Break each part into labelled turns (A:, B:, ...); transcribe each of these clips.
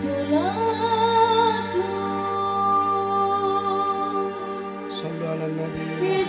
A: الصلاة
B: صلوا على النبي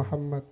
B: মোহাম্মদ